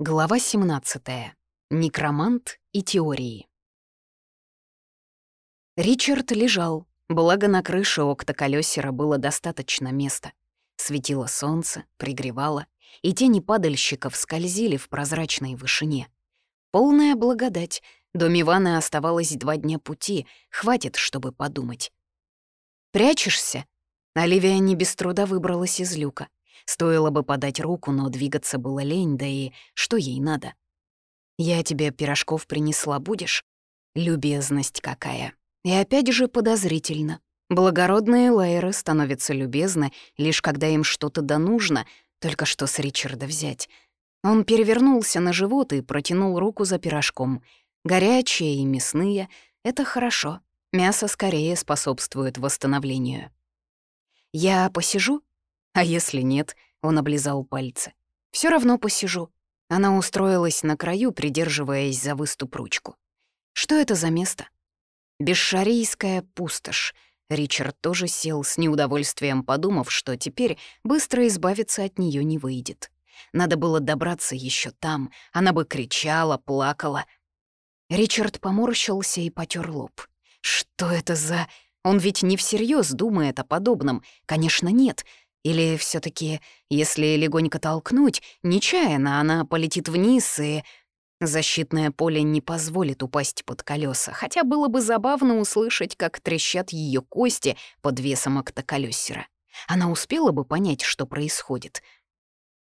Глава 17. Некромант и теории. Ричард лежал, благо на крыше октоколёсера было достаточно места. Светило солнце, пригревало, и тени падальщиков скользили в прозрачной вышине. Полная благодать. До Миваны оставалось два дня пути, хватит, чтобы подумать. «Прячешься?» Оливия не без труда выбралась из люка. Стоило бы подать руку, но двигаться было лень, да и что ей надо? «Я тебе пирожков принесла, будешь?» Любезность какая. И опять же подозрительно. Благородные лайеры становятся любезны, лишь когда им что-то да нужно, только что с Ричарда взять. Он перевернулся на живот и протянул руку за пирожком. Горячие и мясные — это хорошо. Мясо скорее способствует восстановлению. «Я посижу?» А если нет, он облизал пальцы. Все равно посижу. Она устроилась на краю, придерживаясь за выступ ручку. Что это за место? Бесшарийская пустошь. Ричард тоже сел с неудовольствием, подумав, что теперь быстро избавиться от нее не выйдет. Надо было добраться еще там, она бы кричала, плакала. Ричард поморщился и потер лоб. Что это за... Он ведь не всерьез думает о подобном. Конечно, нет. Или все таки если легонько толкнуть, нечаянно она полетит вниз и... Защитное поле не позволит упасть под колеса, хотя было бы забавно услышать, как трещат ее кости под весом октоколесера. Она успела бы понять, что происходит.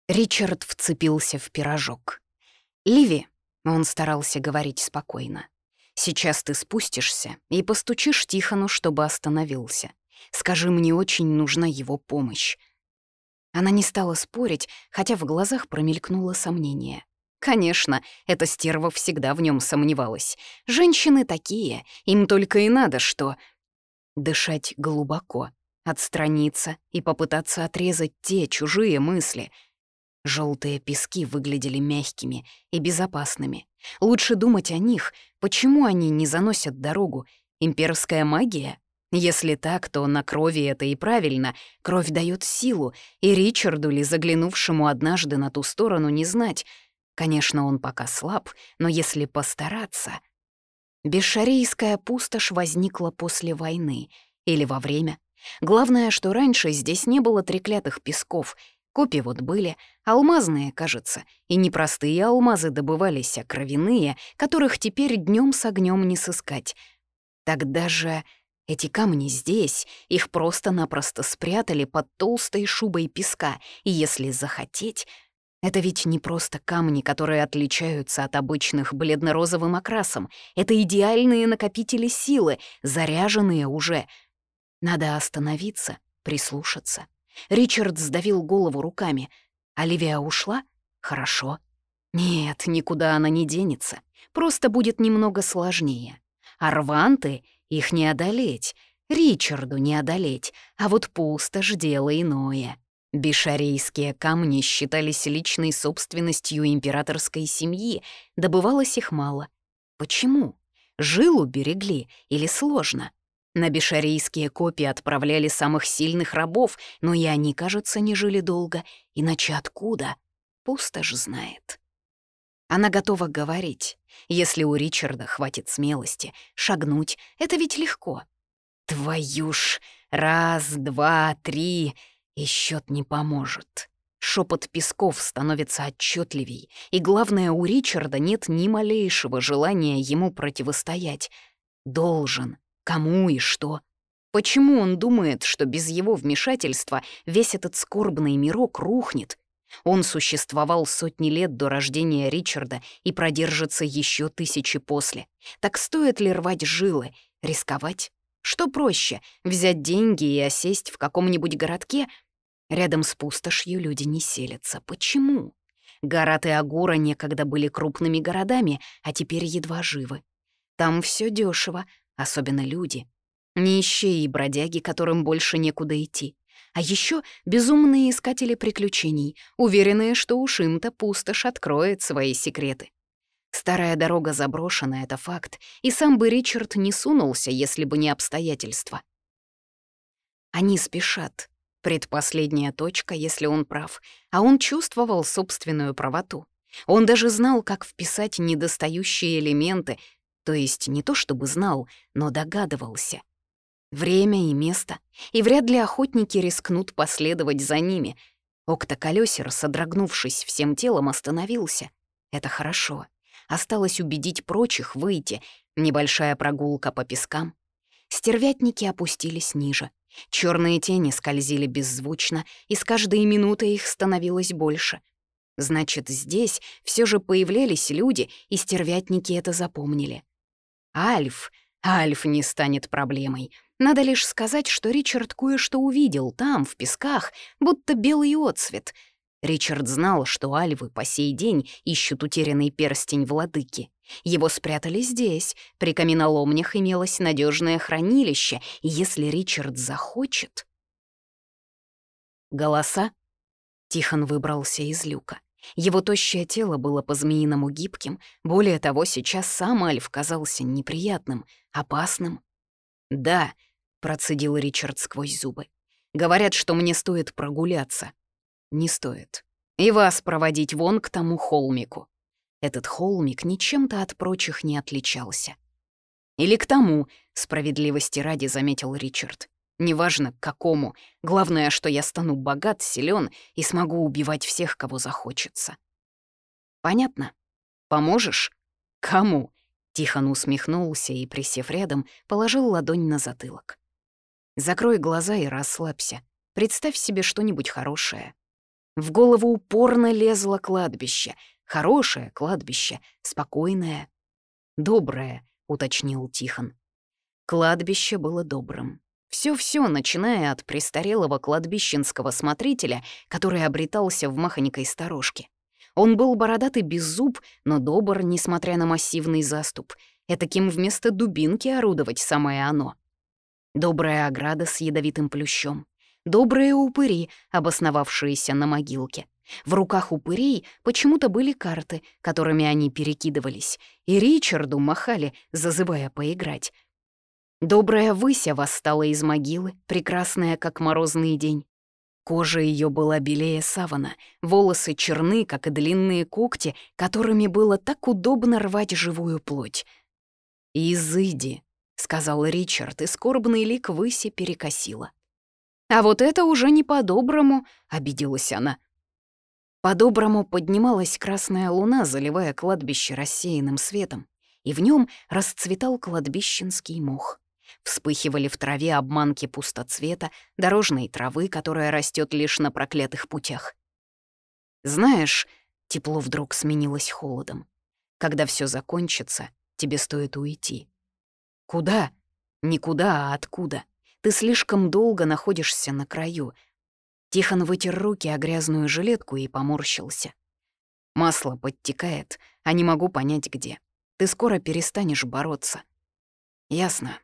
Ричард вцепился в пирожок. «Ливи», — он старался говорить спокойно, — «сейчас ты спустишься и постучишь Тихону, чтобы остановился. Скажи, мне очень нужна его помощь. Она не стала спорить, хотя в глазах промелькнуло сомнение. Конечно, эта стерва всегда в нем сомневалась. Женщины такие, им только и надо что... Дышать глубоко, отстраниться и попытаться отрезать те чужие мысли. Желтые пески выглядели мягкими и безопасными. Лучше думать о них, почему они не заносят дорогу. Имперская магия? Если так, то на крови это и правильно. Кровь дает силу, и Ричарду ли, заглянувшему однажды на ту сторону, не знать. Конечно, он пока слаб, но если постараться... Бесшарийская пустошь возникла после войны или во время. Главное, что раньше здесь не было треклятых песков. Копи вот были, алмазные, кажется, и непростые алмазы добывались, а кровяные, которых теперь днем с огнем не сыскать. Тогда же эти камни здесь, их просто-напросто спрятали под толстой шубой песка, и если захотеть... Это ведь не просто камни, которые отличаются от обычных бледно-розовым окрасом. Это идеальные накопители силы, заряженные уже. Надо остановиться, прислушаться. Ричард сдавил голову руками. Оливия ушла? Хорошо. Нет, никуда она не денется. Просто будет немного сложнее. Арванты их не одолеть, Ричарду не одолеть, а вот пустошь — дело иное. Бишарейские камни считались личной собственностью императорской семьи, добывалось их мало. Почему? Жилу берегли или сложно? На бишарейские копии отправляли самых сильных рабов, но и они, кажется, не жили долго. Иначе откуда? Пустошь знает. Она готова говорить. Если у Ричарда хватит смелости, шагнуть — это ведь легко. Твою ж, раз, два, три, и счет не поможет. Шепот песков становится отчетливей, и главное, у Ричарда нет ни малейшего желания ему противостоять. Должен. Кому и что? Почему он думает, что без его вмешательства весь этот скорбный мирок рухнет? Он существовал сотни лет до рождения Ричарда и продержится еще тысячи после. Так стоит ли рвать жилы, рисковать? Что проще, взять деньги и осесть в каком-нибудь городке? Рядом с пустошью люди не селятся. Почему? Гарат и Агура некогда были крупными городами, а теперь едва живы. Там все дешево, особенно люди. Нищие и бродяги, которым больше некуда идти. А еще безумные искатели приключений, уверенные, что уж им-то пустошь откроет свои секреты. Старая дорога заброшена, это факт, и сам бы Ричард не сунулся, если бы не обстоятельства. Они спешат. Предпоследняя точка, если он прав, а он чувствовал собственную правоту. Он даже знал, как вписать недостающие элементы, то есть не то чтобы знал, но догадывался. Время и место, и вряд ли охотники рискнут последовать за ними. Октоколёсер, содрогнувшись всем телом, остановился. Это хорошо. Осталось убедить прочих выйти. Небольшая прогулка по пескам. Стервятники опустились ниже. Черные тени скользили беззвучно, и с каждой минутой их становилось больше. Значит, здесь все же появлялись люди, и стервятники это запомнили. Альф. Альф не станет проблемой. Надо лишь сказать, что Ричард кое-что увидел там, в песках, будто белый отцвет. Ричард знал, что альвы по сей день ищут утерянный перстень владыки. Его спрятали здесь, при каменоломнях имелось надежное хранилище, и если Ричард захочет... Голоса? Тихон выбрался из люка. Его тощее тело было по-змеиному гибким, более того, сейчас сам Альф казался неприятным, опасным. «Да», — процедил Ричард сквозь зубы, — «говорят, что мне стоит прогуляться». «Не стоит. И вас проводить вон к тому холмику». Этот холмик ничем-то от прочих не отличался. «Или к тому», — справедливости ради заметил Ричард. «Неважно, к какому. Главное, что я стану богат, силен и смогу убивать всех, кого захочется». «Понятно. Поможешь?» «Кому?» Тихон усмехнулся и, присев рядом, положил ладонь на затылок. «Закрой глаза и расслабься. Представь себе что-нибудь хорошее». В голову упорно лезло кладбище — Хорошее кладбище, спокойное. «Доброе», — уточнил Тихон. Кладбище было добрым. Все-все, начиная от престарелого кладбищенского смотрителя, который обретался в махонькой сторожке. Он был бородатый без зуб, но добр, несмотря на массивный заступ. Этаким вместо дубинки орудовать самое оно. Добрая ограда с ядовитым плющом. Добрые упыри, обосновавшиеся на могилке. В руках упырей почему-то были карты, которыми они перекидывались, и Ричарду махали, зазывая поиграть. Добрая Выся восстала из могилы, прекрасная, как морозный день. Кожа ее была белее савана, волосы черны, как и длинные когти, которыми было так удобно рвать живую плоть. «Изыди», — сказал Ричард, и скорбный лик Выси перекосила. «А вот это уже не по-доброму», — обиделась она. По-доброму поднималась красная луна, заливая кладбище рассеянным светом, и в нем расцветал кладбищенский мох. Вспыхивали в траве обманки пустоцвета, дорожной травы, которая растет лишь на проклятых путях. Знаешь, тепло вдруг сменилось холодом. Когда все закончится, тебе стоит уйти. Куда? Никуда, а откуда? Ты слишком долго находишься на краю, Тихон вытер руки о грязную жилетку и поморщился. «Масло подтекает, а не могу понять, где. Ты скоро перестанешь бороться». «Ясно».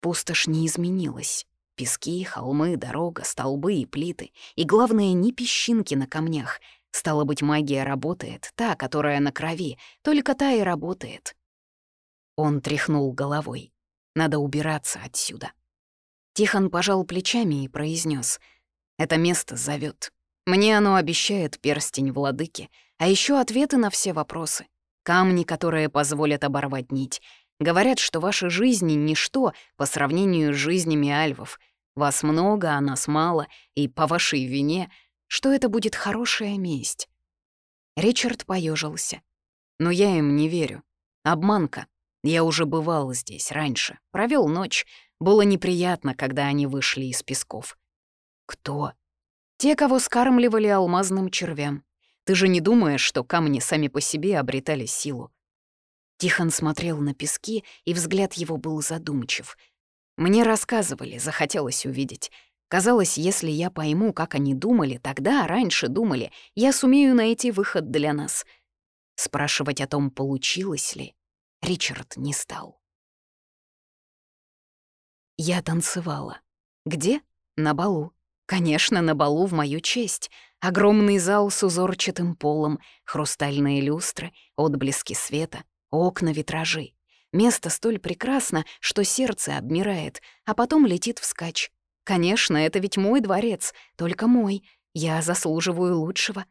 Пустошь не изменилась. Пески, холмы, дорога, столбы и плиты. И главное, не песчинки на камнях. Стало быть, магия работает, та, которая на крови, только та и работает. Он тряхнул головой. Надо убираться отсюда. Тихон пожал плечами и произнес: это место зовет. Мне оно обещает перстень владыки, а еще ответы на все вопросы. Камни, которые позволят оборвать нить. Говорят, что ваши жизни — ничто по сравнению с жизнями альвов. Вас много, а нас мало, и по вашей вине, что это будет хорошая месть. Ричард поежился. Но я им не верю. Обманка. Я уже бывал здесь раньше, провел ночь. Было неприятно, когда они вышли из песков. Кто? Те, кого скармливали алмазным червям. Ты же не думаешь, что камни сами по себе обретали силу? Тихон смотрел на пески, и взгляд его был задумчив. Мне рассказывали, захотелось увидеть. Казалось, если я пойму, как они думали, тогда, раньше думали, я сумею найти выход для нас. Спрашивать о том, получилось ли, Ричард не стал. Я танцевала. Где? На балу. Конечно, на балу в мою честь. Огромный зал с узорчатым полом, хрустальные люстры, отблески света, окна, витражи. Место столь прекрасно, что сердце обмирает, а потом летит вскачь. Конечно, это ведь мой дворец, только мой. Я заслуживаю лучшего.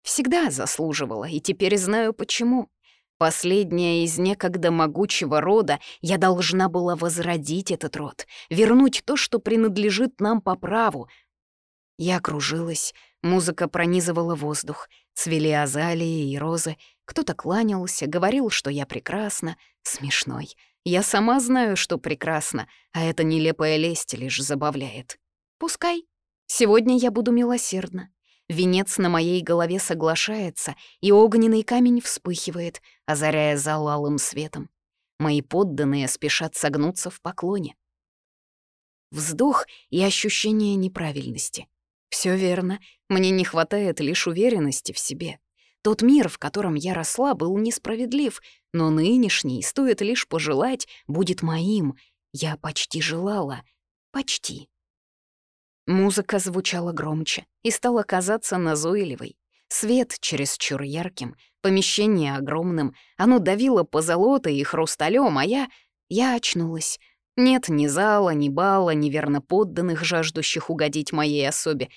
Всегда заслуживала, и теперь знаю почему. Последняя из некогда могучего рода, я должна была возродить этот род, вернуть то, что принадлежит нам по праву. Я кружилась, музыка пронизывала воздух, цвели азалии и розы, кто-то кланялся, говорил, что я прекрасна, смешной. Я сама знаю, что прекрасна, а эта нелепая лесть лишь забавляет. Пускай. Сегодня я буду милосердна. Венец на моей голове соглашается, и огненный камень вспыхивает, озаряя зал алым светом. Мои подданные спешат согнуться в поклоне. Вздох и ощущение неправильности. Все верно, мне не хватает лишь уверенности в себе. Тот мир, в котором я росла, был несправедлив, но нынешний, стоит лишь пожелать, будет моим. Я почти желала. Почти. Музыка звучала громче и стала казаться назойливой. Свет чересчур ярким, помещение огромным, оно давило по золотой и хрусталем, а я... я очнулась. Нет ни зала, ни бала, ни верно подданных, жаждущих угодить моей особе.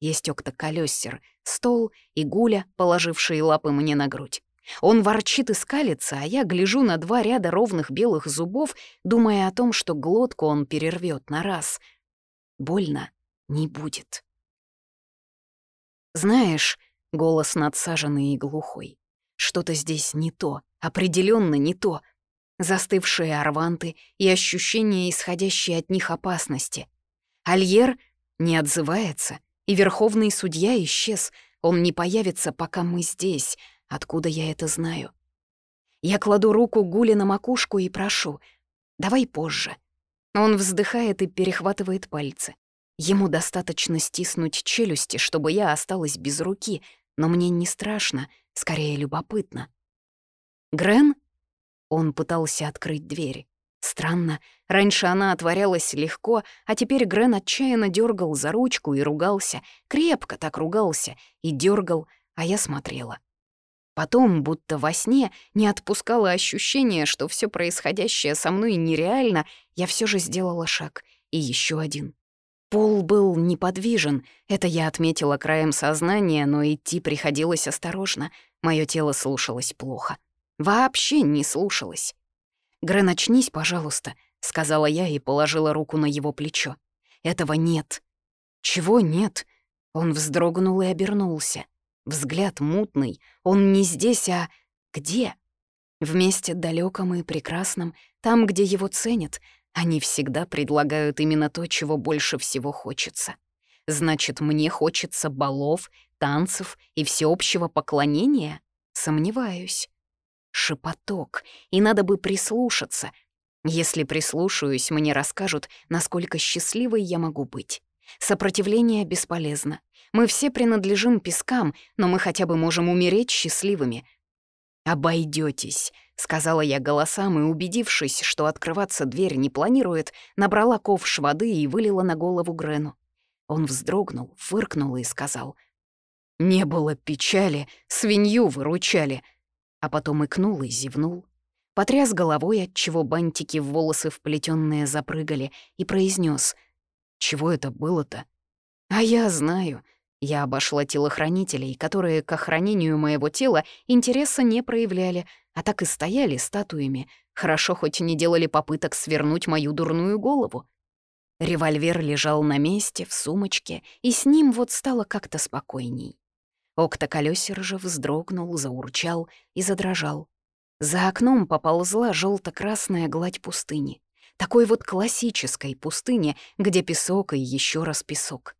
Есть октоколёсер, стол и гуля, положившие лапы мне на грудь. Он ворчит и скалится, а я гляжу на два ряда ровных белых зубов, думая о том, что глотку он перервет на раз. Больно не будет. Знаешь, голос надсаженный и глухой, что-то здесь не то, определенно не то. Застывшие арванты и ощущение, исходящее от них опасности. Альер не отзывается, и верховный судья исчез. Он не появится, пока мы здесь. Откуда я это знаю? Я кладу руку Гуле на макушку и прошу. «Давай позже». Он вздыхает и перехватывает пальцы. Ему достаточно стиснуть челюсти, чтобы я осталась без руки, но мне не страшно, скорее любопытно. «Грен?» Он пытался открыть дверь. Странно, раньше она отворялась легко, а теперь Грен отчаянно дергал за ручку и ругался, крепко так ругался, и дергал, а я смотрела. Потом, будто во сне, не отпускало ощущение, что все происходящее со мной нереально, я все же сделала шаг, и еще один. Пол был неподвижен, это я отметила краем сознания, но идти приходилось осторожно. Мое тело слушалось плохо. Вообще не слушалось. «Грен, очнись, пожалуйста», — сказала я и положила руку на его плечо. «Этого нет». «Чего нет?» Он вздрогнул и обернулся. Взгляд мутный. Он не здесь, а где? В месте далеком и прекрасном, там, где его ценят, они всегда предлагают именно то, чего больше всего хочется. Значит, мне хочется балов, танцев и всеобщего поклонения? Сомневаюсь. Шепоток, и надо бы прислушаться. Если прислушаюсь, мне расскажут, насколько счастливой я могу быть. Сопротивление бесполезно. Мы все принадлежим пескам, но мы хотя бы можем умереть счастливыми. Обойдетесь, — сказала я голосам и, убедившись, что открываться дверь не планирует, набрала ковш воды и вылила на голову Грену. Он вздрогнул, фыркнул и сказал. «Не было печали, свинью выручали». А потом икнул и зевнул. Потряс головой, отчего бантики в волосы вплетенные запрыгали, и произнес: «Чего это было-то?» «А я знаю», я обошла телохранителей, которые к охранению моего тела интереса не проявляли, а так и стояли статуями. Хорошо хоть не делали попыток свернуть мою дурную голову. Револьвер лежал на месте, в сумочке, и с ним вот стало как-то спокойней. Октоколёсер же вздрогнул, заурчал и задрожал. За окном поползла желто красная гладь пустыни. Такой вот классической пустыни, где песок и еще раз песок.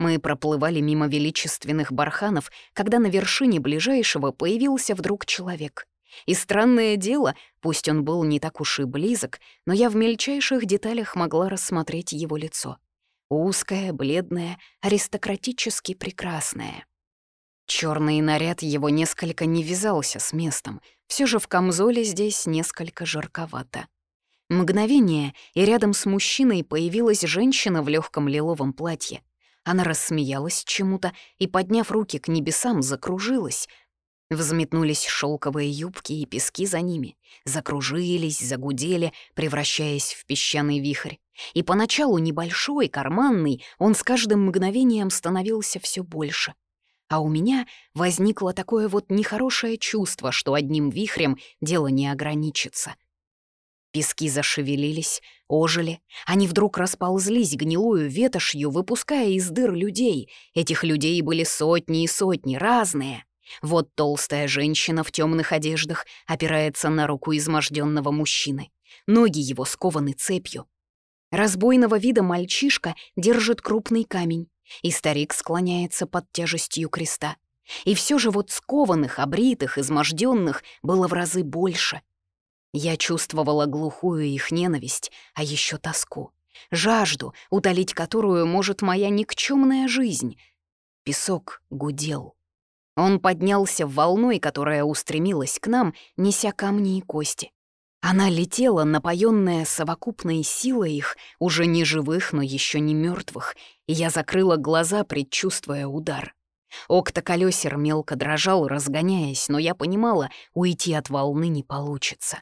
Мы проплывали мимо величественных барханов, когда на вершине ближайшего появился вдруг человек. И странное дело, пусть он был не так уж и близок, но я в мельчайших деталях могла рассмотреть его лицо. Узкое, бледное, аристократически прекрасное. Черный наряд его несколько не вязался с местом, все же в камзоле здесь несколько жарковато. Мгновение, и рядом с мужчиной появилась женщина в легком лиловом платье. Она рассмеялась чему-то и, подняв руки к небесам, закружилась, Взметнулись шелковые юбки и пески за ними, закружились, загудели, превращаясь в песчаный вихрь. И поначалу небольшой, карманный, он с каждым мгновением становился все больше. а у меня возникло такое вот нехорошее чувство, что одним вихрем дело не ограничится. Пески зашевелились, ожили. Они вдруг расползлись гнилую ветошью, выпуская из дыр людей. Этих людей были сотни и сотни, разные. Вот толстая женщина в темных одеждах опирается на руку изможденного мужчины. Ноги его скованы цепью. Разбойного вида мальчишка держит крупный камень, и старик склоняется под тяжестью креста. И все же вот скованных, обритых, изможденных было в разы больше. Я чувствовала глухую их ненависть, а еще тоску, жажду, утолить которую может моя никчемная жизнь. Песок гудел. Он поднялся волной, которая устремилась к нам, неся камни и кости. Она летела, напоенная совокупной силой их, уже не живых, но еще не мертвых, и я закрыла глаза, предчувствуя удар. Октоколесер мелко дрожал, разгоняясь, но я понимала, уйти от волны не получится.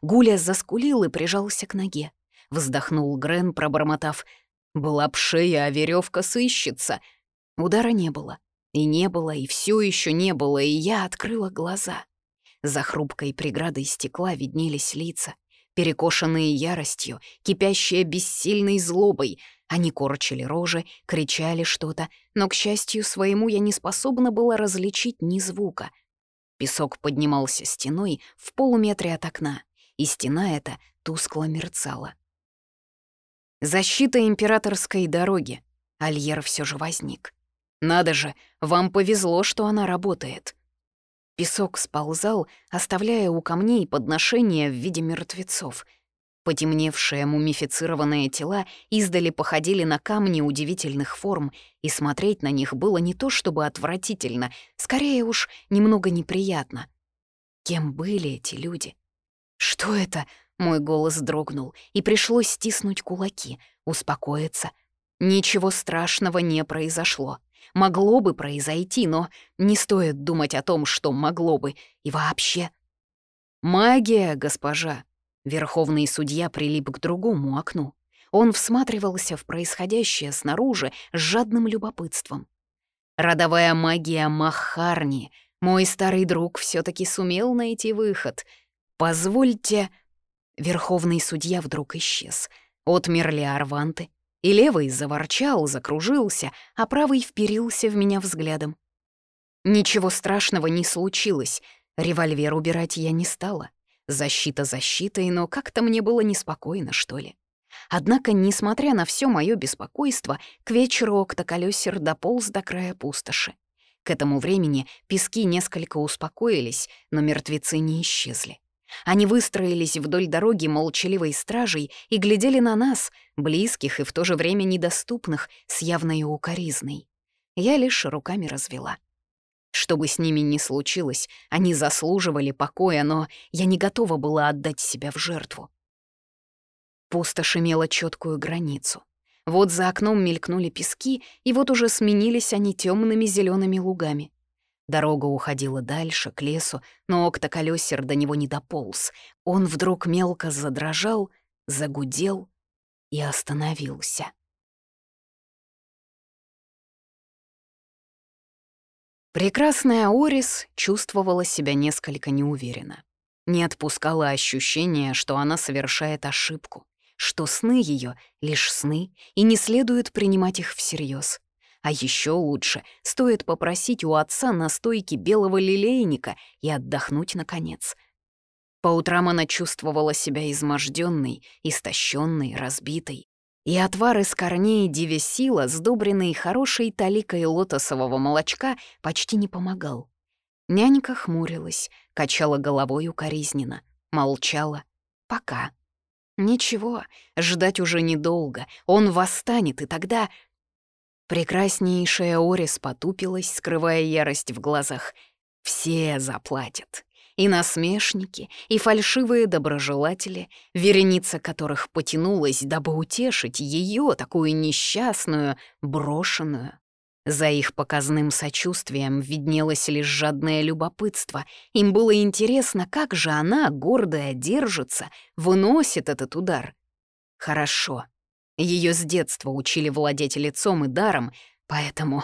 Гуля заскулил и прижался к ноге. Вздохнул Грен, пробормотав. «Была б шея, а веревка сыщется». Удара не было. И не было, и все еще не было, и я открыла глаза. За хрупкой преградой стекла виднелись лица, перекошенные яростью, кипящие бессильной злобой. Они корчили рожи, кричали что-то, но, к счастью своему, я не способна была различить ни звука. Песок поднимался стеной в полуметре от окна и стена эта тускло мерцала. Защита императорской дороги. Альер все же возник. Надо же, вам повезло, что она работает. Песок сползал, оставляя у камней подношения в виде мертвецов. Потемневшие мумифицированные тела издали походили на камни удивительных форм, и смотреть на них было не то чтобы отвратительно, скорее уж немного неприятно. Кем были эти люди? «Что это?» — мой голос дрогнул, и пришлось стиснуть кулаки, успокоиться. Ничего страшного не произошло. Могло бы произойти, но не стоит думать о том, что могло бы, и вообще. «Магия, госпожа!» Верховный судья прилип к другому окну. Он всматривался в происходящее снаружи с жадным любопытством. Родовая магия Махарни. Мой старый друг все таки сумел найти выход — «Позвольте...» Верховный судья вдруг исчез. Отмерли арванты, и левый заворчал, закружился, а правый вперился в меня взглядом. Ничего страшного не случилось. Револьвер убирать я не стала. Защита защитой, но как-то мне было неспокойно, что ли. Однако, несмотря на все мое беспокойство, к вечеру октоколесер дополз до края пустоши. К этому времени пески несколько успокоились, но мертвецы не исчезли. Они выстроились вдоль дороги молчаливой стражей и глядели на нас, близких и в то же время недоступных, с явной укоризной. Я лишь руками развела. Что бы с ними ни случилось, они заслуживали покоя, но я не готова была отдать себя в жертву. Пустошь имела четкую границу. Вот за окном мелькнули пески, и вот уже сменились они темными зелеными лугами. Дорога уходила дальше, к лесу, но октоколесер до него не дополз. Он вдруг мелко задрожал, загудел и остановился. Прекрасная Орис чувствовала себя несколько неуверенно. Не отпускала ощущение, что она совершает ошибку, что сны ее лишь сны, и не следует принимать их всерьез. А еще лучше, стоит попросить у отца настойки белого лилейника и отдохнуть наконец. По утрам она чувствовала себя изможденной, истощенной, разбитой. И отвар из корней девесила, сдобренный хорошей таликой лотосового молочка, почти не помогал. Нянька хмурилась, качала головой укоризненно, молчала. Пока. Ничего, ждать уже недолго. Он восстанет, и тогда Прекраснейшая Орис потупилась, скрывая ярость в глазах. Все заплатят. И насмешники, и фальшивые доброжелатели, вереница которых потянулась, дабы утешить ее, такую несчастную, брошенную. За их показным сочувствием виднелось лишь жадное любопытство. Им было интересно, как же она, гордая, держится, выносит этот удар. Хорошо. Ее с детства учили владеть лицом и даром, поэтому...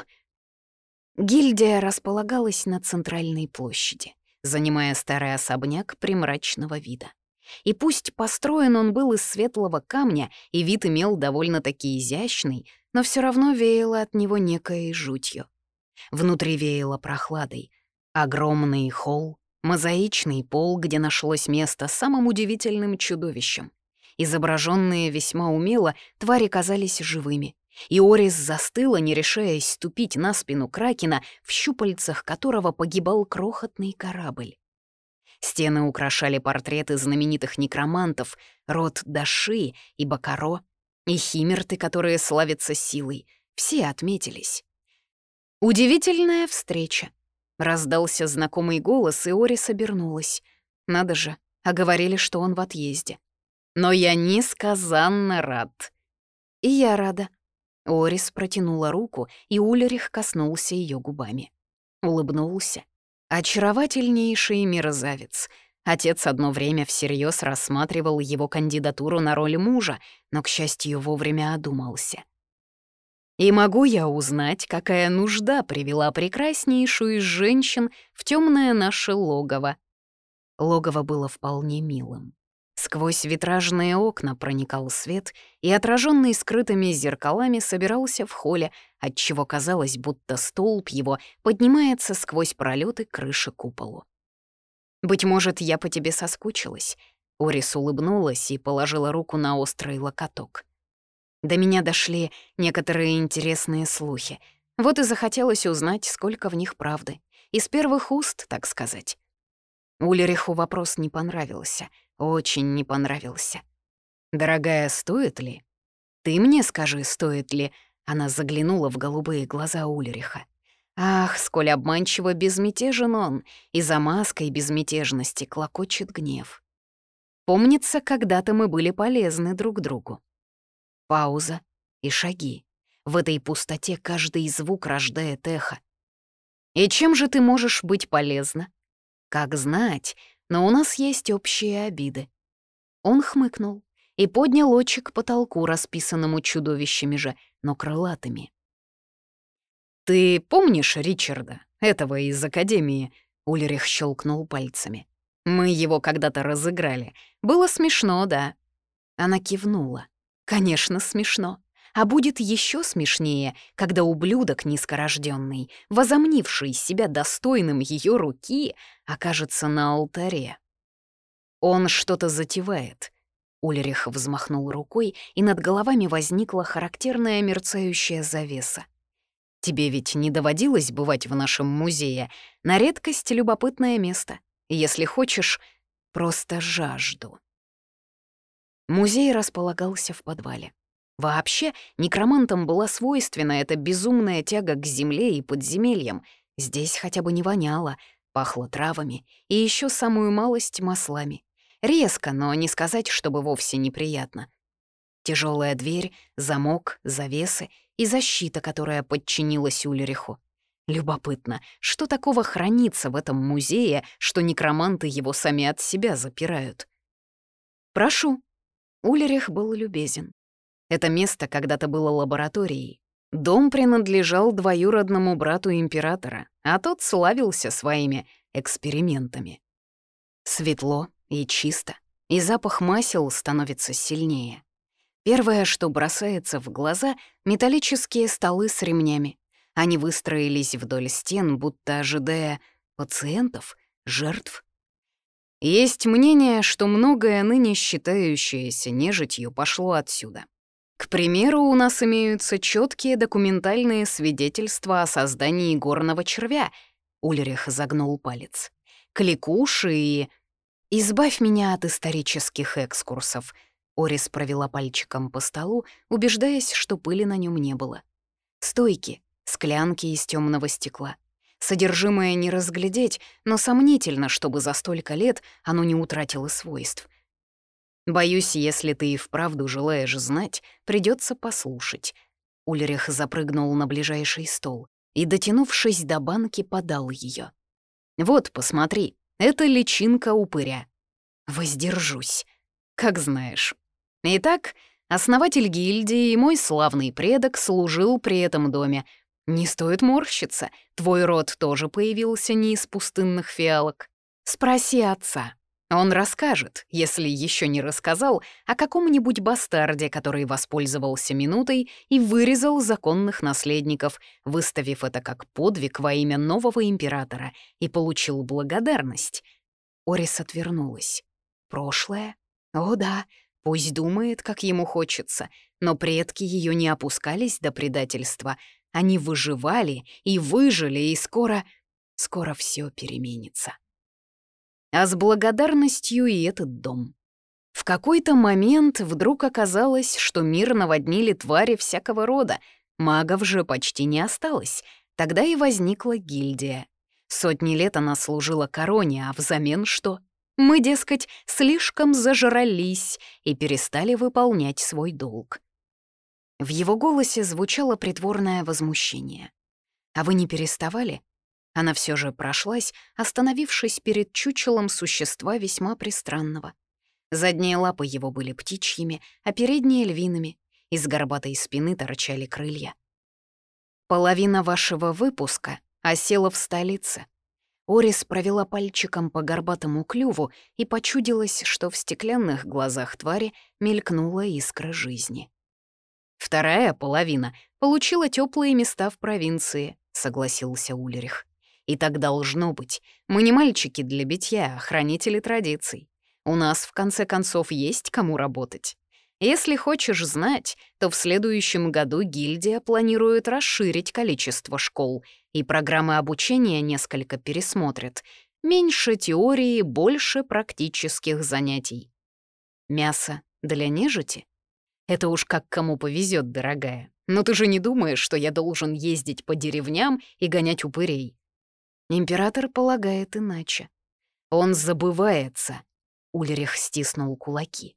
Гильдия располагалась на центральной площади, занимая старый особняк примрачного вида. И пусть построен он был из светлого камня и вид имел довольно-таки изящный, но все равно веяло от него некой жутью. Внутри веяло прохладой. Огромный холл, мозаичный пол, где нашлось место самым удивительным чудовищем. Изображенные весьма умело, твари казались живыми. И Орис застыла, не решаясь ступить на спину Кракена, в щупальцах которого погибал крохотный корабль. Стены украшали портреты знаменитых некромантов, род Даши и Бакаро, и химерты, которые славятся силой. Все отметились. Удивительная встреча. Раздался знакомый голос, и Орис обернулась. Надо же, а говорили, что он в отъезде. Но я несказанно рад. И я рада. Орис протянула руку, и Ульрих коснулся ее губами. Улыбнулся. Очаровательнейший мерзавец. Отец одно время всерьез рассматривал его кандидатуру на роль мужа, но, к счастью, вовремя одумался. И могу я узнать, какая нужда привела прекраснейшую из женщин в темное наше логово. Логово было вполне милым. Сквозь витражные окна проникал свет, и отраженный скрытыми зеркалами собирался в холле, отчего казалось, будто столб его поднимается сквозь пролеты крыши куполу. «Быть может, я по тебе соскучилась?» Орис улыбнулась и положила руку на острый локоток. До меня дошли некоторые интересные слухи. Вот и захотелось узнать, сколько в них правды. Из первых уст, так сказать. Улериху вопрос не понравился — очень не понравился. «Дорогая, стоит ли?» «Ты мне скажи, стоит ли?» Она заглянула в голубые глаза Ульриха. Ах, сколь обманчиво безмятежен он, и за маской безмятежности клокочет гнев. Помнится, когда-то мы были полезны друг другу. Пауза и шаги. В этой пустоте каждый звук рождает эхо. И чем же ты можешь быть полезна? Как знать, но у нас есть общие обиды». Он хмыкнул и поднял очи к потолку, расписанному чудовищами же, но крылатыми. «Ты помнишь Ричарда, этого из Академии?» Ульрих щелкнул пальцами. «Мы его когда-то разыграли. Было смешно, да?» Она кивнула. «Конечно, смешно. А будет еще смешнее, когда ублюдок низкорожденный, возомнивший себя достойным ее руки, окажется на алтаре. Он что-то затевает. Ульрих взмахнул рукой, и над головами возникла характерная мерцающая завеса. «Тебе ведь не доводилось бывать в нашем музее? На редкость любопытное место. Если хочешь, просто жажду». Музей располагался в подвале. Вообще, некромантам была свойственна эта безумная тяга к земле и подземельям. Здесь хотя бы не воняло, пахло травами и еще самую малость маслами. Резко, но не сказать, чтобы вовсе неприятно. Тяжелая дверь, замок, завесы и защита, которая подчинилась Ульриху. Любопытно, что такого хранится в этом музее, что некроманты его сами от себя запирают? «Прошу». Ульрих был любезен. Это место когда-то было лабораторией. Дом принадлежал двоюродному брату императора, а тот славился своими экспериментами. Светло и чисто, и запах масел становится сильнее. Первое, что бросается в глаза — металлические столы с ремнями. Они выстроились вдоль стен, будто ожидая пациентов, жертв. Есть мнение, что многое ныне считающееся нежитью пошло отсюда. К примеру, у нас имеются четкие документальные свидетельства о создании горного червя. Ульрих загнул палец. Кликуши и... «Избавь меня от исторических экскурсов», — Орис провела пальчиком по столу, убеждаясь, что пыли на нем не было. Стойки, склянки из темного стекла. Содержимое не разглядеть, но сомнительно, чтобы за столько лет оно не утратило свойств — Боюсь, если ты и вправду желаешь знать, придется послушать». Ульрих запрыгнул на ближайший стол и, дотянувшись до банки, подал ее. «Вот, посмотри, это личинка упыря». «Воздержусь». «Как знаешь». Итак, основатель гильдии и мой славный предок служил при этом доме. Не стоит морщиться, твой род тоже появился не из пустынных фиалок. Спроси отца. Он расскажет, если еще не рассказал, о каком-нибудь бастарде, который воспользовался минутой и вырезал законных наследников, выставив это как подвиг во имя нового императора, и получил благодарность. Орис отвернулась. Прошлое? О да, пусть думает, как ему хочется, но предки ее не опускались до предательства. Они выживали и выжили, и скоро, скоро все переменится а с благодарностью и этот дом. В какой-то момент вдруг оказалось, что мир наводнили твари всякого рода, магов же почти не осталось, тогда и возникла гильдия. Сотни лет она служила короне, а взамен что? Мы, дескать, слишком зажрались и перестали выполнять свой долг. В его голосе звучало притворное возмущение. «А вы не переставали? Она все же прошлась, остановившись перед чучелом существа весьма пристранного. Задние лапы его были птичьими, а передние — львиными. Из горбатой спины торчали крылья. «Половина вашего выпуска осела в столице». Орис провела пальчиком по горбатому клюву и почудилась, что в стеклянных глазах твари мелькнула искра жизни. «Вторая половина получила теплые места в провинции», — согласился Ульрих. И так должно быть. Мы не мальчики для битья, а хранители традиций. У нас, в конце концов, есть кому работать. Если хочешь знать, то в следующем году гильдия планирует расширить количество школ, и программы обучения несколько пересмотрят. Меньше теории, больше практических занятий. Мясо для нежити? Это уж как кому повезет, дорогая. Но ты же не думаешь, что я должен ездить по деревням и гонять упырей. Император полагает иначе. Он забывается. Ульрих стиснул кулаки.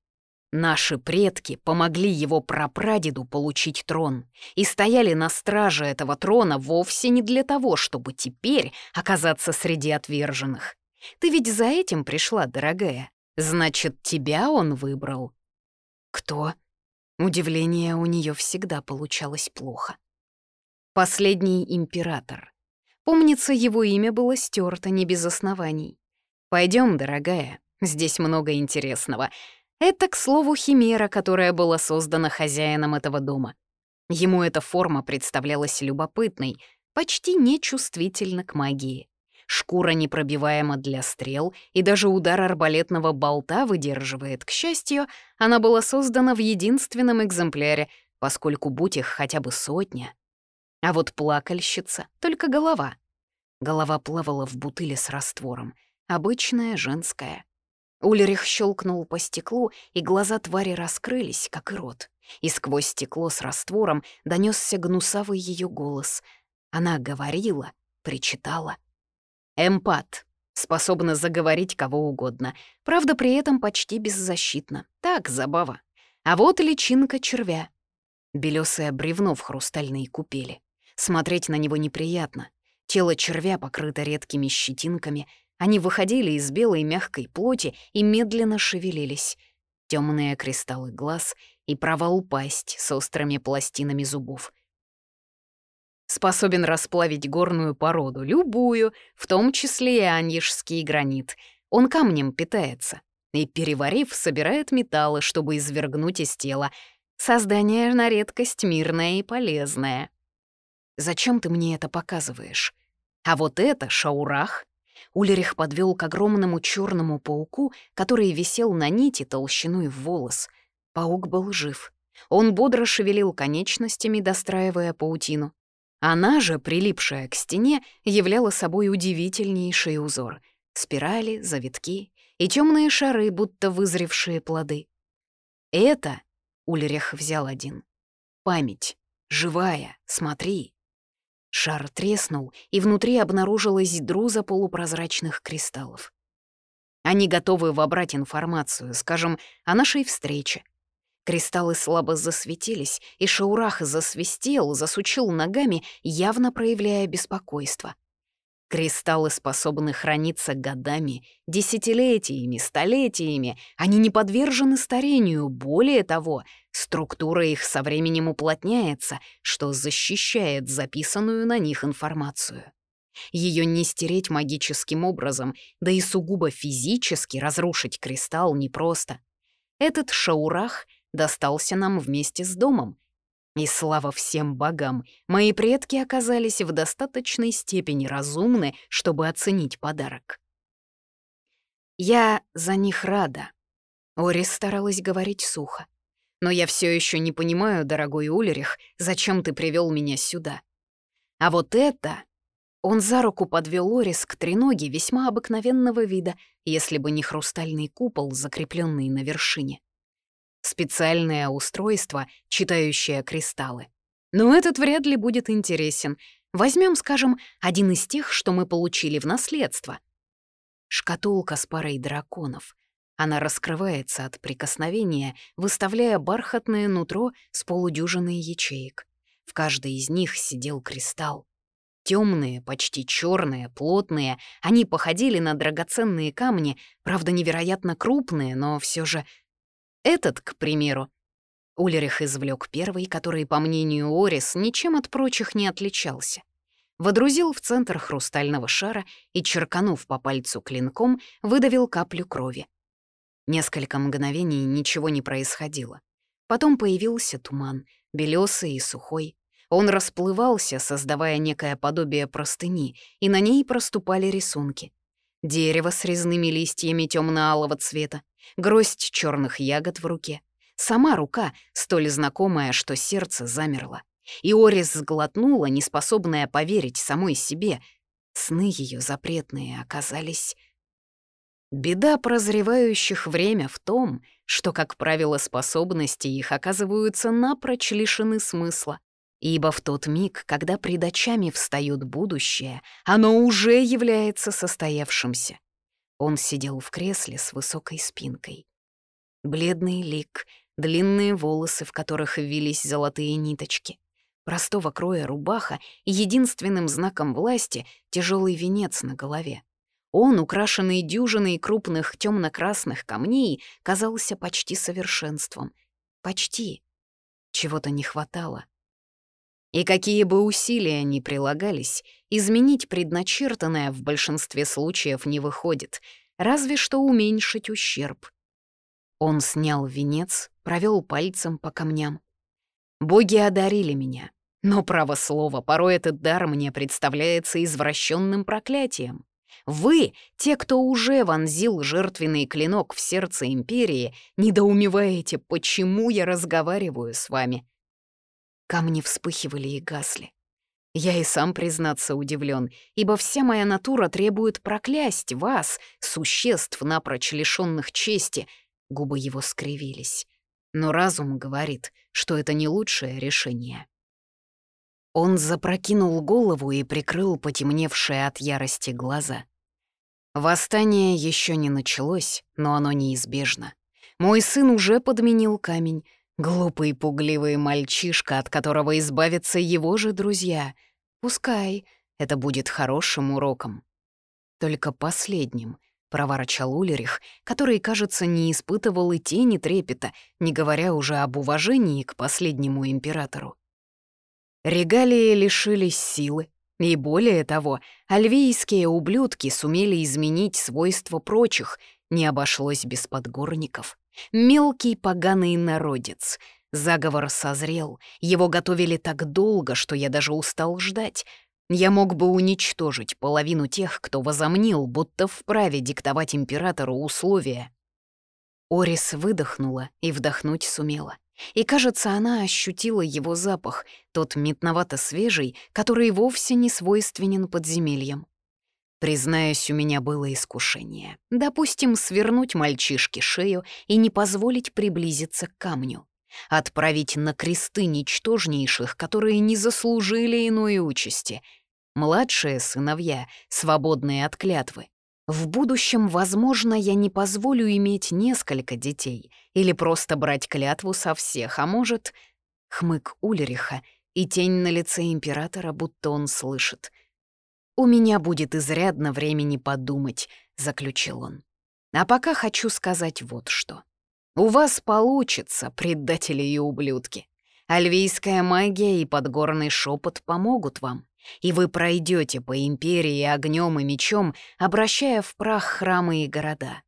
Наши предки помогли его прапрадеду получить трон и стояли на страже этого трона вовсе не для того, чтобы теперь оказаться среди отверженных. Ты ведь за этим пришла, дорогая. Значит, тебя он выбрал. Кто? Удивление у нее всегда получалось плохо. Последний император. Помнится, его имя было стерто не без оснований. Пойдем, дорогая, здесь много интересного. Это, к слову, химера, которая была создана хозяином этого дома. Ему эта форма представлялась любопытной, почти нечувствительна к магии. Шкура непробиваема для стрел, и даже удар арбалетного болта выдерживает. К счастью, она была создана в единственном экземпляре, поскольку будь их хотя бы сотня, а вот плакальщица — только голова. Голова плавала в бутыле с раствором. Обычная, женская. Ульрих щелкнул по стеклу, и глаза твари раскрылись, как и рот. И сквозь стекло с раствором донесся гнусавый ее голос. Она говорила, причитала. «Эмпат», способна заговорить кого угодно, правда, при этом почти беззащитна. Так, забава. А вот личинка червя. Белёсое бревно в хрустальной купели. Смотреть на него неприятно. Тело червя покрыто редкими щетинками. Они выходили из белой мягкой плоти и медленно шевелились. Темные кристаллы глаз и провал пасть с острыми пластинами зубов. Способен расплавить горную породу, любую, в том числе и аньежский гранит. Он камнем питается. И, переварив, собирает металлы, чтобы извергнуть из тела. Создание на редкость мирное и полезное. Зачем ты мне это показываешь? А вот это шаурах. Улерих подвел к огромному черному пауку, который висел на нити толщиной в волос. Паук был жив. Он бодро шевелил конечностями, достраивая паутину. Она же, прилипшая к стене, являла собой удивительнейший узор. Спирали, завитки и темные шары, будто вызревшие плоды. Это, Ульрих взял один, память, живая, смотри. Шар треснул, и внутри обнаружилась друза полупрозрачных кристаллов. Они готовы вобрать информацию, скажем, о нашей встрече. Кристаллы слабо засветились, и Шаурах засвистел, засучил ногами, явно проявляя беспокойство. Кристаллы способны храниться годами, десятилетиями, столетиями. Они не подвержены старению. Более того, структура их со временем уплотняется, что защищает записанную на них информацию. Ее не стереть магическим образом, да и сугубо физически разрушить кристалл непросто. Этот шаурах достался нам вместе с домом, и слава всем богам, мои предки оказались в достаточной степени разумны, чтобы оценить подарок. Я за них рада. Орис старалась говорить сухо. Но я все еще не понимаю, дорогой Ульрих, зачем ты привел меня сюда. А вот это... Он за руку подвел Орис к треноге весьма обыкновенного вида, если бы не хрустальный купол, закрепленный на вершине. Специальное устройство, читающее кристаллы. Но этот вряд ли будет интересен. Возьмем, скажем, один из тех, что мы получили в наследство. Шкатулка с парой драконов. Она раскрывается от прикосновения, выставляя бархатное нутро с полудюжиной ячеек. В каждой из них сидел кристалл. Темные, почти черные, плотные, они походили на драгоценные камни, правда, невероятно крупные, но все же этот, к примеру. Ульрих извлек первый, который, по мнению Орис, ничем от прочих не отличался. Водрузил в центр хрустального шара и, черканув по пальцу клинком, выдавил каплю крови. Несколько мгновений ничего не происходило. Потом появился туман, белесый и сухой. Он расплывался, создавая некое подобие простыни, и на ней проступали рисунки. Дерево с резными листьями темно-алого цвета, гроздь черных ягод в руке. Сама рука, столь знакомая, что сердце замерло. И Орис сглотнула, неспособная поверить самой себе. Сны ее запретные оказались... Беда прозревающих время в том, что, как правило, способности их оказываются напрочь лишены смысла. Ибо в тот миг, когда пред очами встает будущее, оно уже является состоявшимся. Он сидел в кресле с высокой спинкой. Бледный лик, длинные волосы, в которых вились золотые ниточки, простого кроя рубаха и единственным знаком власти тяжелый венец на голове. Он, украшенный дюжиной крупных темно-красных камней, казался почти совершенством. Почти. Чего-то не хватало. И какие бы усилия ни прилагались, изменить предначертанное в большинстве случаев не выходит, разве что уменьшить ущерб. Он снял венец, провел пальцем по камням. Боги одарили меня, но, право слово, порой этот дар мне представляется извращенным проклятием. Вы, те, кто уже вонзил жертвенный клинок в сердце Империи, недоумеваете, почему я разговариваю с вами. Камни вспыхивали и гасли. Я и сам, признаться, удивлен, ибо вся моя натура требует проклясть вас, существ, напрочь лишенных чести. Губы его скривились. Но разум говорит, что это не лучшее решение. Он запрокинул голову и прикрыл потемневшие от ярости глаза. Восстание еще не началось, но оно неизбежно. Мой сын уже подменил камень, Глупый пугливый мальчишка, от которого избавятся его же друзья. Пускай, это будет хорошим уроком. Только последним, проворчал Улерих, который, кажется, не испытывал и тени трепета, не говоря уже об уважении к последнему императору. Регалии лишились силы, и более того, альвийские ублюдки сумели изменить свойства прочих, не обошлось без подгорников. Мелкий поганый народец. Заговор созрел, его готовили так долго, что я даже устал ждать. Я мог бы уничтожить половину тех, кто возомнил, будто вправе диктовать императору условия. Орис выдохнула и вдохнуть сумела. И, кажется, она ощутила его запах, тот метновато-свежий, который вовсе не свойственен подземельям. Признаюсь, у меня было искушение. Допустим, свернуть мальчишке шею и не позволить приблизиться к камню. Отправить на кресты ничтожнейших, которые не заслужили иной участи. Младшие сыновья, свободные от клятвы. В будущем, возможно, я не позволю иметь несколько детей или просто брать клятву со всех, а может... Хмык Ульриха и тень на лице императора, будто он слышит — «У меня будет изрядно времени подумать», — заключил он. «А пока хочу сказать вот что. У вас получится, предатели и ублюдки. Альвийская магия и подгорный шепот помогут вам, и вы пройдете по империи огнем и мечом, обращая в прах храмы и города.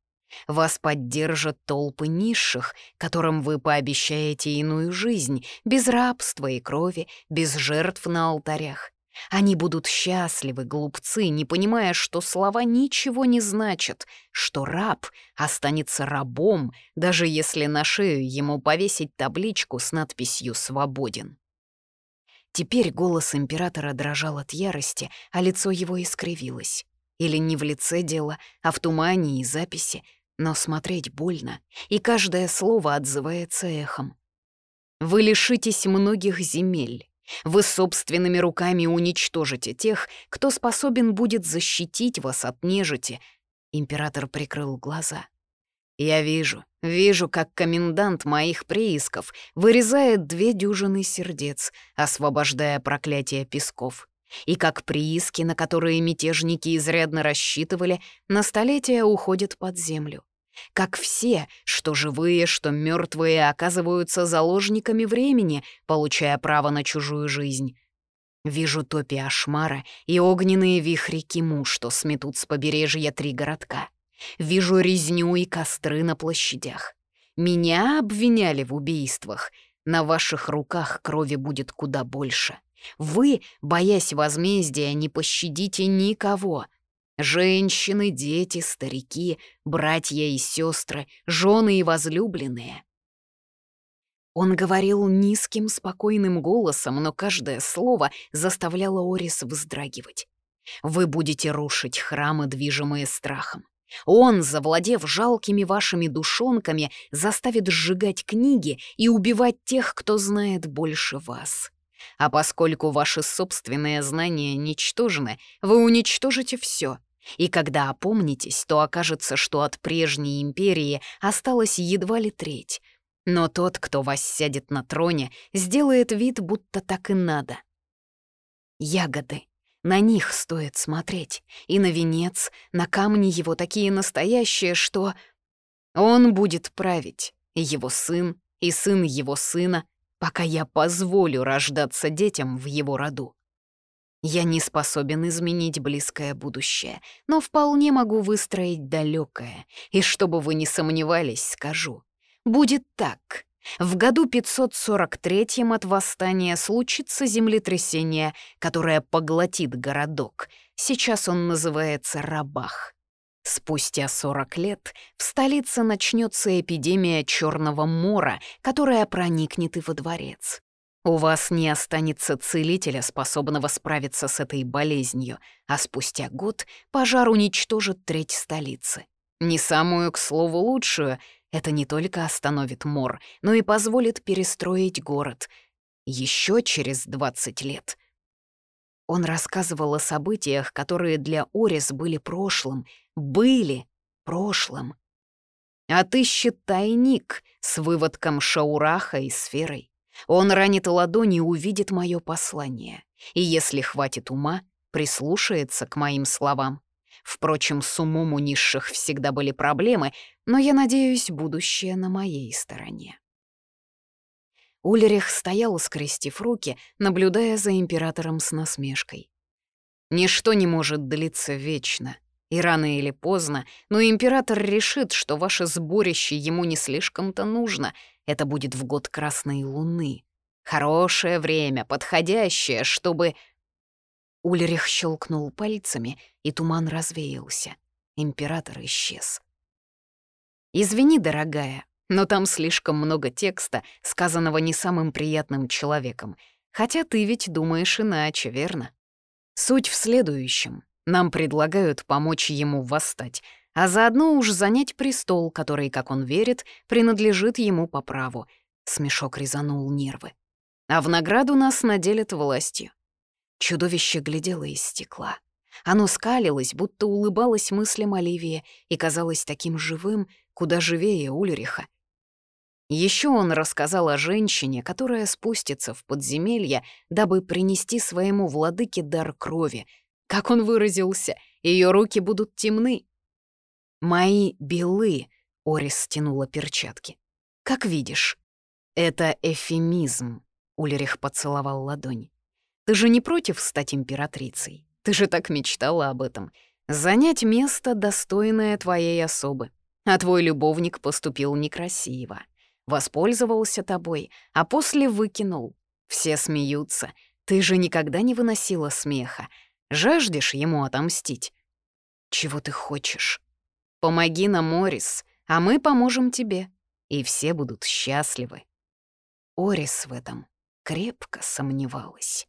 Вас поддержат толпы низших, которым вы пообещаете иную жизнь, без рабства и крови, без жертв на алтарях. Они будут счастливы, глупцы, не понимая, что слова ничего не значат, что раб останется рабом, даже если на шею ему повесить табличку с надписью «Свободен». Теперь голос императора дрожал от ярости, а лицо его искривилось. Или не в лице дело, а в тумане и записи, но смотреть больно, и каждое слово отзывается эхом. «Вы лишитесь многих земель. Вы собственными руками уничтожите тех, кто способен будет защитить вас от нежити». Император прикрыл глаза. «Я вижу, вижу, как комендант моих приисков вырезает две дюжины сердец, освобождая проклятие песков» и как прииски, на которые мятежники изрядно рассчитывали, на столетия уходят под землю. Как все, что живые, что мертвые, оказываются заложниками времени, получая право на чужую жизнь. Вижу топи Ашмара и огненные вихри Киму, что сметут с побережья три городка. Вижу резню и костры на площадях. Меня обвиняли в убийствах. На ваших руках крови будет куда больше. Вы, боясь возмездия, не пощадите никого. Женщины, дети, старики, братья и сестры, жены и возлюбленные. Он говорил низким, спокойным голосом, но каждое слово заставляло Орис вздрагивать. «Вы будете рушить храмы, движимые страхом. Он, завладев жалкими вашими душонками, заставит сжигать книги и убивать тех, кто знает больше вас. А поскольку ваши собственные знания ничтожны, вы уничтожите все. И когда опомнитесь, то окажется, что от прежней империи осталась едва ли треть. Но тот, кто воссядет на троне, сделает вид, будто так и надо. Ягоды. На них стоит смотреть. И на венец, на камни его такие настоящие, что... Он будет править, и его сын, и сын его сына, пока я позволю рождаться детям в его роду. Я не способен изменить близкое будущее, но вполне могу выстроить далекое. И чтобы вы не сомневались, скажу. Будет так. В году 543 от восстания случится землетрясение, которое поглотит городок. Сейчас он называется Рабах. Спустя 40 лет в столице начнется эпидемия Черного мора, которая проникнет и во дворец. У вас не останется целителя, способного справиться с этой болезнью, а спустя год пожар уничтожит треть столицы. Не самую, к слову, лучшую. Это не только остановит мор, но и позволит перестроить город. Еще через 20 лет. Он рассказывал о событиях, которые для Орис были прошлым, были прошлым. Отыщет тайник с выводком Шаураха и сферой. Он ранит ладони и увидит мое послание. И если хватит ума, прислушается к моим словам. Впрочем, с умом у низших всегда были проблемы, но я надеюсь, будущее на моей стороне. Ульрих стоял, скрестив руки, наблюдая за императором с насмешкой. Ничто не может длиться вечно, и рано или поздно, но император решит, что ваше сборище ему не слишком-то нужно — это будет в год Красной Луны. Хорошее время, подходящее, чтобы... Ульрих щелкнул пальцами, и туман развеялся. Император исчез. «Извини, дорогая, но там слишком много текста, сказанного не самым приятным человеком. Хотя ты ведь думаешь иначе, верно? Суть в следующем. Нам предлагают помочь ему восстать, а заодно уж занять престол, который, как он верит, принадлежит ему по праву. Смешок резанул нервы. А в награду нас наделят властью. Чудовище глядело из стекла. Оно скалилось, будто улыбалось мыслям Оливии и казалось таким живым, куда живее Ульриха. Еще он рассказал о женщине, которая спустится в подземелье, дабы принести своему владыке дар крови — Как он выразился, ее руки будут темны. «Мои белы», — Орис стянула перчатки. «Как видишь, это эфемизм», — Ульрих поцеловал ладонь. «Ты же не против стать императрицей? Ты же так мечтала об этом. Занять место, достойное твоей особы. А твой любовник поступил некрасиво. Воспользовался тобой, а после выкинул. Все смеются. Ты же никогда не выносила смеха. Жаждешь ему отомстить? Чего ты хочешь? Помоги нам, Морис, а мы поможем тебе. И все будут счастливы. Орис в этом крепко сомневалась.